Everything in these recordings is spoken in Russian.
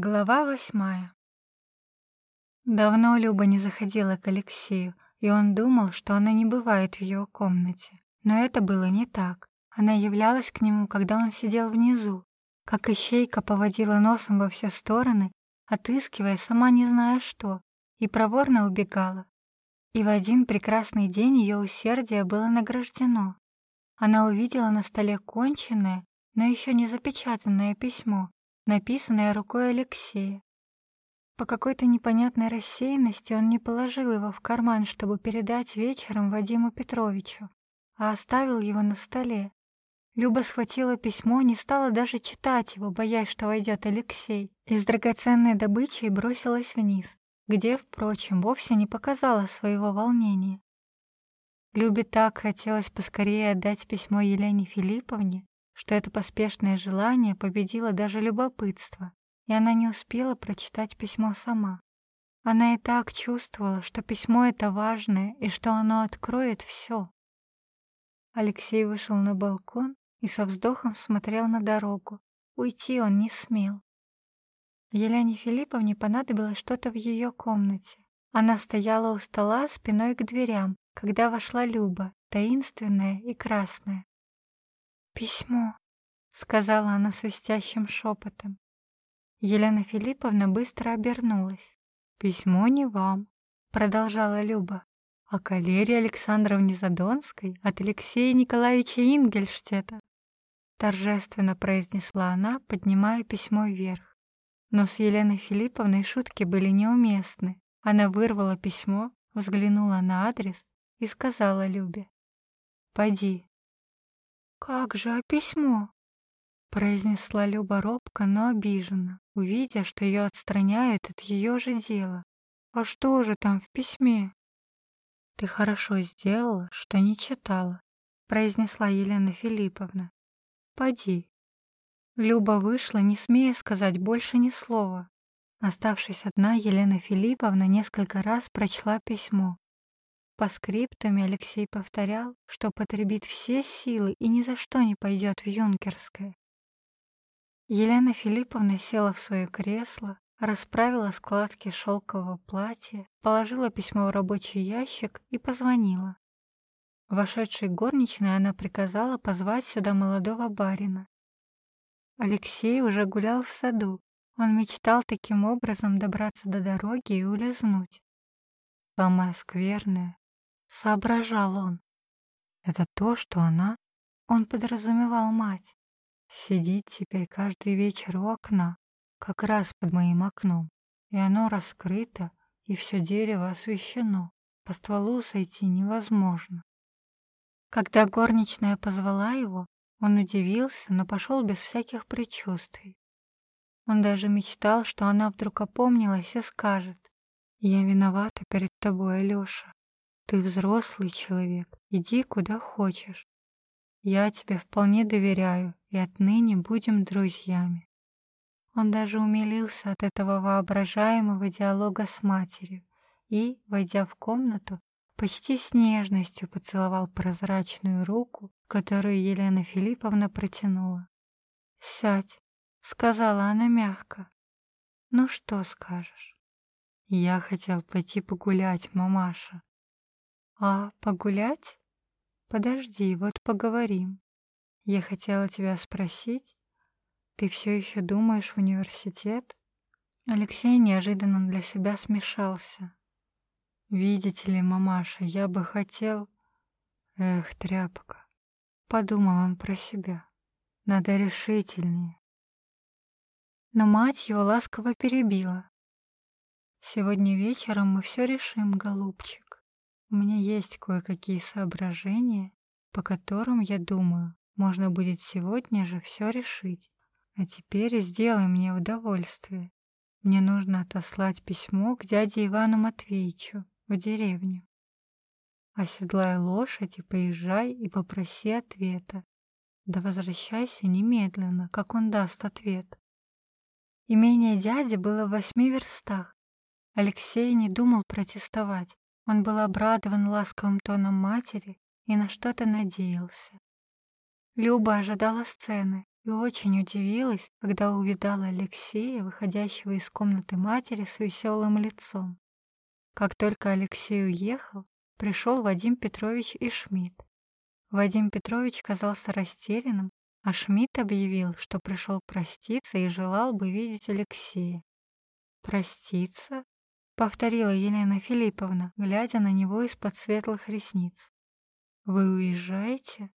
Глава восьмая. Давно Люба не заходила к Алексею, и он думал, что она не бывает в его комнате. Но это было не так. Она являлась к нему, когда он сидел внизу, как ищейка поводила носом во все стороны, отыскивая сама не зная что, и проворно убегала. И в один прекрасный день ее усердие было награждено. Она увидела на столе конченное, но еще не запечатанное письмо, написанное рукой Алексея. По какой-то непонятной рассеянности он не положил его в карман, чтобы передать вечером Вадиму Петровичу, а оставил его на столе. Люба схватила письмо, не стала даже читать его, боясь, что войдет Алексей, и с драгоценной добычей бросилась вниз, где, впрочем, вовсе не показала своего волнения. Любе так хотелось поскорее отдать письмо Елене Филипповне, что это поспешное желание победило даже любопытство, и она не успела прочитать письмо сама. Она и так чувствовала, что письмо это важное и что оно откроет все. Алексей вышел на балкон и со вздохом смотрел на дорогу. Уйти он не смел. Елене Филипповне понадобилось что-то в ее комнате. Она стояла у стола спиной к дверям, когда вошла Люба, таинственная и красная. «Письмо», — сказала она свистящим шепотом. Елена Филипповна быстро обернулась. «Письмо не вам», — продолжала Люба, «а Калерии Александровне Задонской от Алексея Николаевича Ингельштета», торжественно произнесла она, поднимая письмо вверх. Но с Еленой Филипповной шутки были неуместны. Она вырвала письмо, взглянула на адрес и сказала Любе. «Пойди, «Как же, а письмо?» произнесла Люба робко, но обиженно, увидя, что ее отстраняют от ее же дела. «А что же там в письме?» «Ты хорошо сделала, что не читала», произнесла Елена Филипповна. «Поди». Люба вышла, не смея сказать больше ни слова. Оставшись одна, Елена Филипповна несколько раз прочла письмо, по скриптуме Алексей повторял, что потребит все силы и ни за что не пойдет в юнкерское. Елена Филипповна села в свое кресло, расправила складки шелкового платья, положила письмо в рабочий ящик и позвонила. Вошедшей горничной она приказала позвать сюда молодого барина. Алексей уже гулял в саду. Он мечтал таким образом добраться до дороги и улизнуть. Самое скверное, Соображал он. Это то, что она, он подразумевал мать, сидит теперь каждый вечер у окна, как раз под моим окном, и оно раскрыто, и все дерево освещено, по стволу сойти невозможно. Когда горничная позвала его, он удивился, но пошел без всяких предчувствий. Он даже мечтал, что она вдруг опомнилась и скажет, «Я виновата перед тобой, Алёша. Ты взрослый человек, иди куда хочешь. Я тебе вполне доверяю, и отныне будем друзьями. Он даже умилился от этого воображаемого диалога с матерью и, войдя в комнату, почти с нежностью поцеловал прозрачную руку, которую Елена Филипповна протянула. «Сядь», — сказала она мягко. «Ну что скажешь?» «Я хотел пойти погулять, мамаша», «А погулять? Подожди, вот поговорим. Я хотела тебя спросить, ты все еще думаешь в университет?» Алексей неожиданно для себя смешался. «Видите ли, мамаша, я бы хотел...» «Эх, тряпка!» Подумал он про себя. «Надо решительнее». Но мать его ласково перебила. «Сегодня вечером мы все решим, голубчик. У меня есть кое-какие соображения, по которым, я думаю, можно будет сегодня же все решить. А теперь сделай мне удовольствие. Мне нужно отослать письмо к дяде Ивану Матвеевичу в деревню. Оседлай лошадь и поезжай и попроси ответа. Да возвращайся немедленно, как он даст ответ. Имение дяди было в восьми верстах. Алексей не думал протестовать. Он был обрадован ласковым тоном матери и на что-то надеялся. Люба ожидала сцены, и очень удивилась, когда увидала Алексея, выходящего из комнаты матери с веселым лицом. Как только Алексей уехал, пришел Вадим Петрович и Шмидт. Вадим Петрович казался растерянным, а Шмидт объявил, что пришел проститься и желал бы видеть Алексея. «Проститься?» — повторила Елена Филипповна, глядя на него из-под светлых ресниц. «Вы уезжаете?»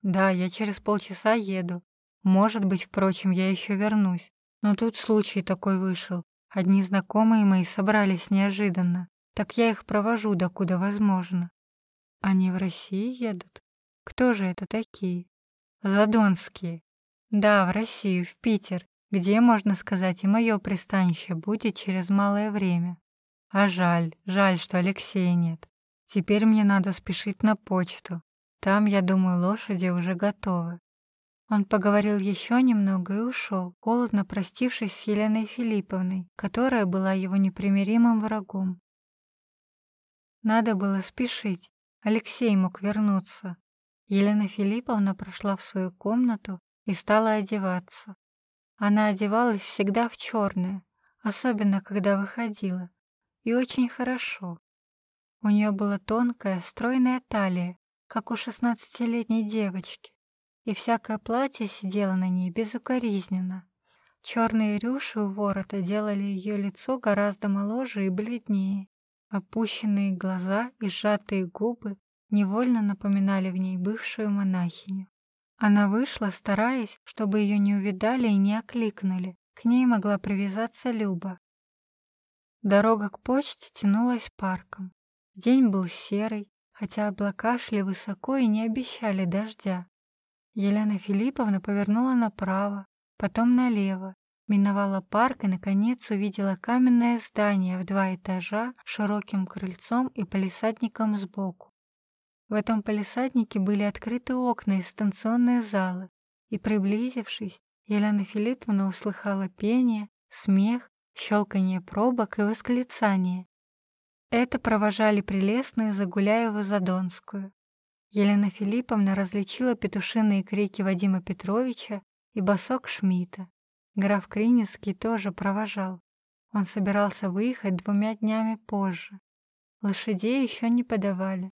«Да, я через полчаса еду. Может быть, впрочем, я еще вернусь. Но тут случай такой вышел. Одни знакомые мои собрались неожиданно. Так я их провожу, докуда возможно. Они в России едут? Кто же это такие? Задонские. Да, в Россию, в Питер, где, можно сказать, и мое пристанище будет через малое время. А жаль, жаль, что Алексея нет. Теперь мне надо спешить на почту. Там, я думаю, лошади уже готовы. Он поговорил еще немного и ушел, холодно простившись с Еленой Филипповной, которая была его непримиримым врагом. Надо было спешить. Алексей мог вернуться. Елена Филипповна прошла в свою комнату и стала одеваться. Она одевалась всегда в черное, особенно когда выходила, и очень хорошо. У нее была тонкая, стройная талия, как у шестнадцатилетней девочки, и всякое платье сидело на ней безукоризненно. Черные рюши у ворота делали ее лицо гораздо моложе и бледнее. Опущенные глаза и сжатые губы невольно напоминали в ней бывшую монахиню. Она вышла, стараясь, чтобы ее не увидали и не окликнули. К ней могла привязаться Люба. Дорога к почте тянулась парком. День был серый, хотя облака шли высоко и не обещали дождя. Елена Филипповна повернула направо, потом налево, миновала парк и, наконец, увидела каменное здание в два этажа широким крыльцом и палисадником сбоку. В этом палисаднике были открыты окна из станционной залы, и, приблизившись, Елена Филипповна услыхала пение, смех, щелканье пробок и восклицание. Это провожали прелестную Загуляеву-Задонскую. Елена Филипповна различила петушиные крики Вадима Петровича и босок Шмидта. Граф Кринецкий тоже провожал. Он собирался выехать двумя днями позже. Лошадей еще не подавали.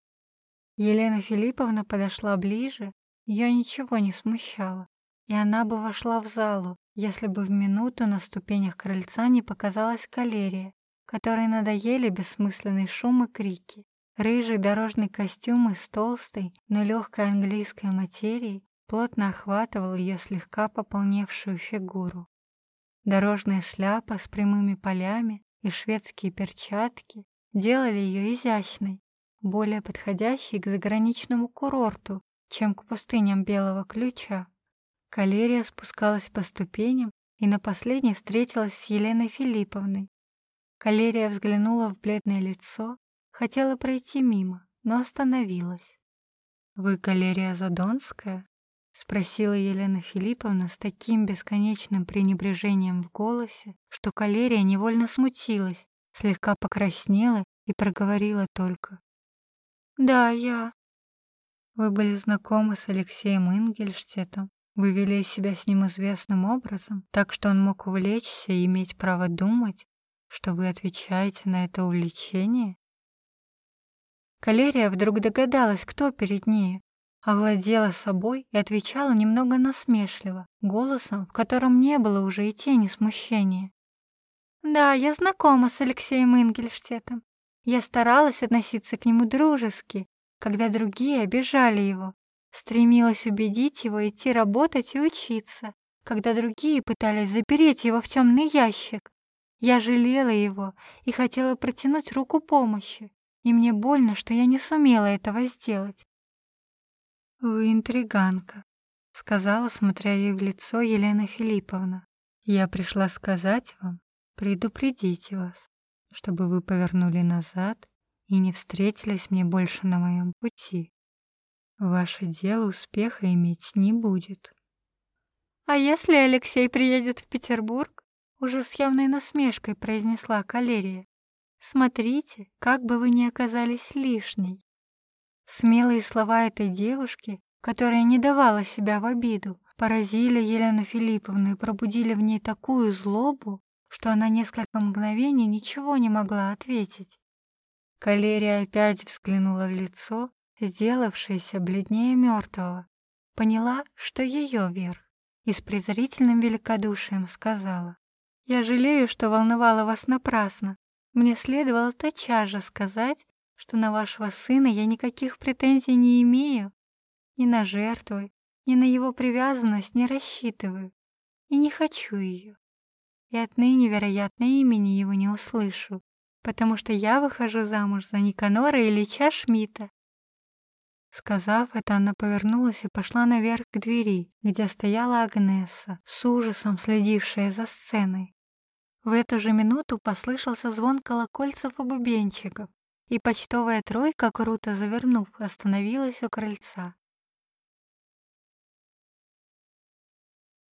Елена Филипповна подошла ближе, ее ничего не смущало, и она бы вошла в залу, если бы в минуту на ступенях крыльца не показалась калерия, которой надоели бессмысленный шум и крики. Рыжий дорожный костюм из толстой, но легкой английской материи плотно охватывал ее слегка пополневшую фигуру. Дорожная шляпа с прямыми полями и шведские перчатки делали ее изящной, более подходящий к заграничному курорту, чем к пустыням Белого Ключа. Калерия спускалась по ступеням и на последней встретилась с Еленой Филипповной. Калерия взглянула в бледное лицо, хотела пройти мимо, но остановилась. «Вы Калерия Задонская?» — спросила Елена Филипповна с таким бесконечным пренебрежением в голосе, что Калерия невольно смутилась, слегка покраснела и проговорила только. «Да, я». «Вы были знакомы с Алексеем Ингельштетом? Вы вели себя с ним известным образом, так что он мог увлечься и иметь право думать, что вы отвечаете на это увлечение?» Калерия вдруг догадалась, кто перед ней, овладела собой и отвечала немного насмешливо, голосом, в котором не было уже и тени смущения. «Да, я знакома с Алексеем Ингельштетом. Я старалась относиться к нему дружески, когда другие обижали его. Стремилась убедить его идти работать и учиться, когда другие пытались запереть его в темный ящик. Я жалела его и хотела протянуть руку помощи, и мне больно, что я не сумела этого сделать. «Вы интриганка», — сказала, смотря ей в лицо Елена Филипповна. «Я пришла сказать вам, предупредить вас чтобы вы повернули назад и не встретились мне больше на моем пути. Ваше дело успеха иметь не будет. А если Алексей приедет в Петербург? Уже с явной насмешкой произнесла Калерия. Смотрите, как бы вы ни оказались лишней. Смелые слова этой девушки, которая не давала себя в обиду, поразили Елену Филипповну и пробудили в ней такую злобу, что она несколько мгновений ничего не могла ответить. Калерия опять взглянула в лицо, сделавшееся бледнее мертвого, поняла, что ее верх, и с презрительным великодушием сказала, «Я жалею, что волновала вас напрасно. Мне следовало тотчас же сказать, что на вашего сына я никаких претензий не имею, ни на жертвы, ни на его привязанность не рассчитываю и не хочу ее. И отныне, вероятно, имени его не услышу, потому что я выхожу замуж за Никанора Ильича Шмидта. Сказав это, она повернулась и пошла наверх к двери, где стояла Агнеса, с ужасом следившая за сценой. В эту же минуту послышался звон колокольцев и бубенчиков, и почтовая тройка, круто завернув, остановилась у крыльца.